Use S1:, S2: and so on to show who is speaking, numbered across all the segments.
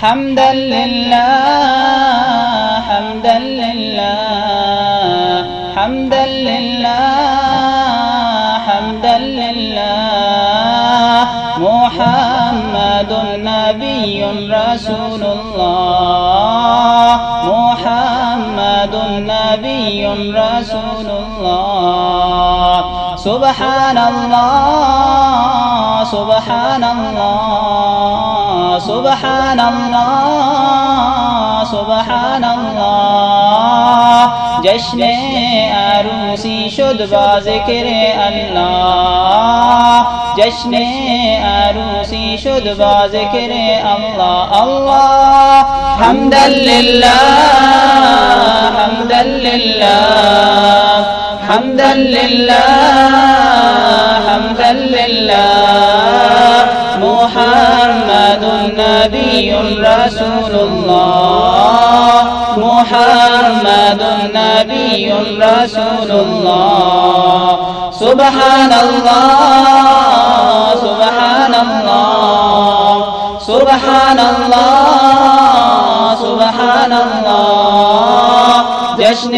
S1: حمدا لله حمدا لله حمدا لله حمدا لله. محمد نبي رسول الله. محمد نبي رسول الله. سبحان الله سبحان الله. سبحان الله سبحان الله جشن عروسی شد با ذکر الله جشن عروسی شد با ذکر الله الله حمدا لله حمدا لله حمدا لله حمدا لله محمد نبي رسول الله محمد نبي رسول الله سبحان الله سبحان الله سبحان الله سبحان الله جشن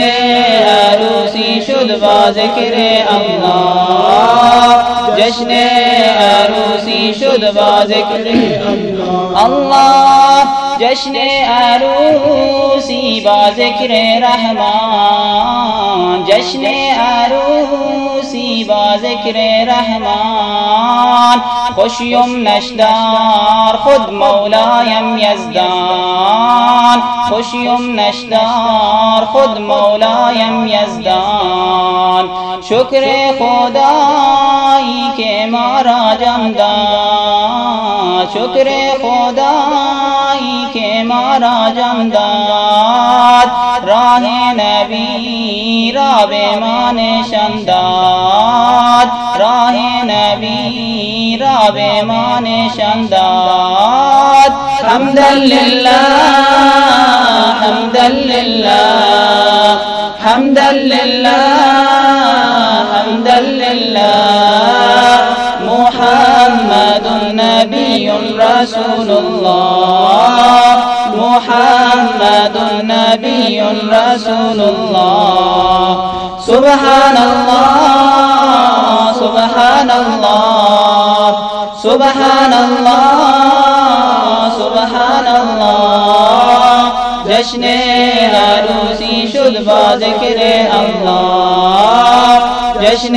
S1: عروسی شد با ذکر الله جشن عروسی شد با ذکر الله. جشن عروسی با ذکر رحمان. جشن عروسی با ذکر رحمان. خوشیم نشدار خود مولایم یزدان. خوشیم نشدار خود مولایم یزدان. شکر خدایی که ما را شکر خدائی کے مارا جمداد، راہ نبی راب مان شمداد، راہ نبی راب مان شمداد الحمدللہ رسول الله محمد نبي رسول الله سبحان الله سبحان الله سبحان الله سبحان الله جشن عروسی شد با ذکر الله جشن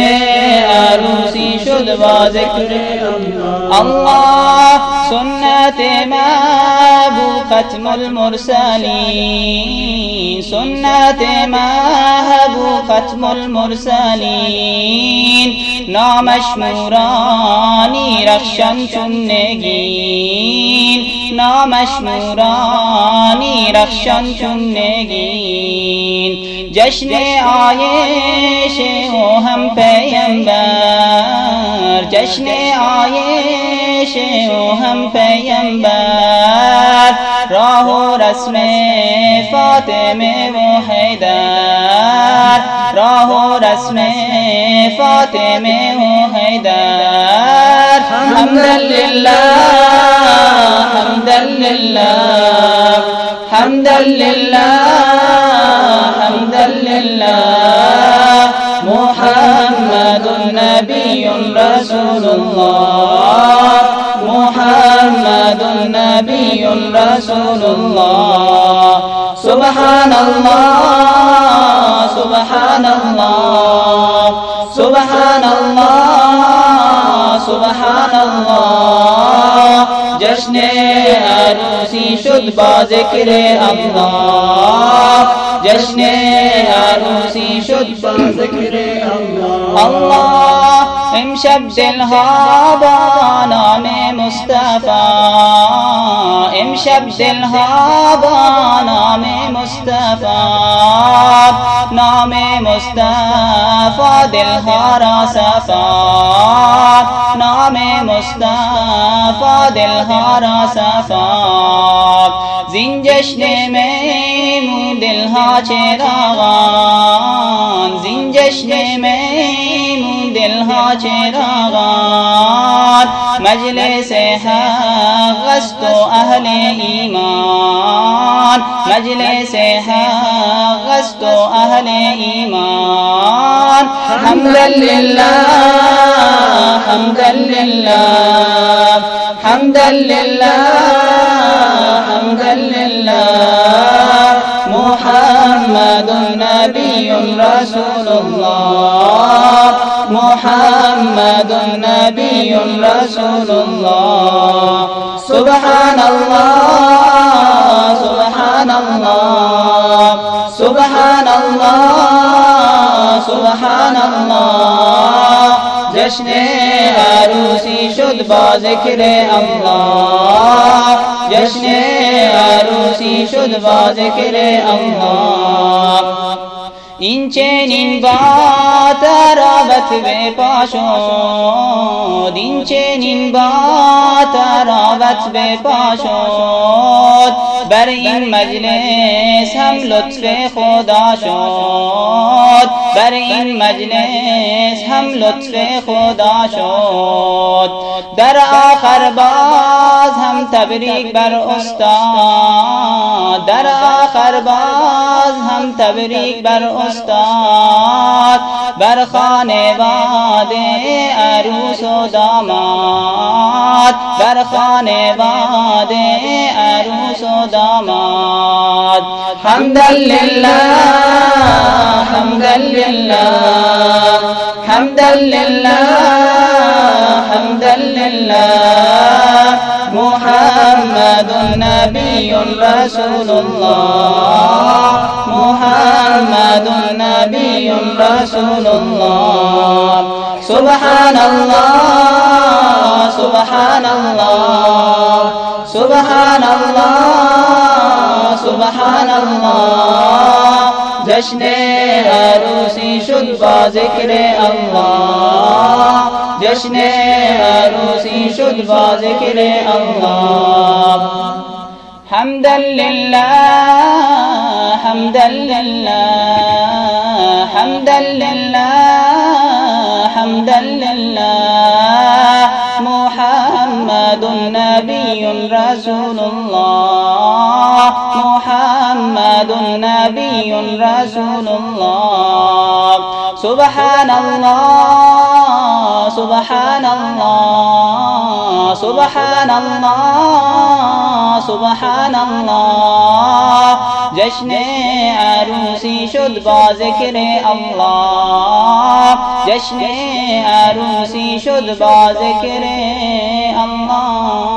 S1: عروسی شد با ذکر الله سنت محبوب ختم المرسلین. سنت محبوب ختم المرسلین. نامش مورانی رخشان چون نامش مورانی رخشان چون جشن آیش او هم پیمبر. جشن آیش او هم پیمبر راه و رسم فاطمه و حیدر راه و رسم فاطمه و حیدر حمدا لله حمدا لله حمدا لله حمدا لله محمد نبي رسول الله. نبي رسول الله سبحان الله سبحان الله سبحان الله سبحان الله جشن عروسی شد با ذکر الله جشن عروسی شد با ذکر الله الله امشب دلها با نام مصطفی امشب دلها با نام مصطفی نام مصطفی دلها را صفا نام مصطفی دلها را صفا زین جشن میمون دلها چراغان زین جشن میمون دلها چراغان مجلس است و أهل ایمان مجلس است و أهل ایمان حمدا لله حمدا لله. حمدا لله حمدا لله. محمد نبي رسول الله. محمد نبي رسول الله. سبحان الله سبحان الله سبحان الله سبحان الله. جشن عروسی شد با ذکر الله. جشن عروسی شد با ذکر الله. این چنین با تراوت به پاشد این چنین با تراوت به پاشد بر این مجلس هم لطف خدا شد. بر این مجلس هم لطف خدا شد. در آخر باز هم تبریک بر استاد. در آخر باز هم تبریک بر استاد. بر خانواده عروس و داماد. بر خانواده عروس و داماد حمدا لله حمدا لله حمدا لله حمدا لله محمد نبي رسول الله. محمد نبي رسول الله. سبحان الله سبحان الله سبحان الله. سبحان الله. جشن عروسی شد با ذکر الله. جشن عروسی شد با ذکر الله. حمدا لله حمدا لله حمدا لله حمدا لله محمد نبي رسول الله. نبي رسول الله. سبحان الله سبحان الله سبحان الله. سبحان الله جشن عروسی شد با ذکر الله. جشن عروسی شد با ذکر الله.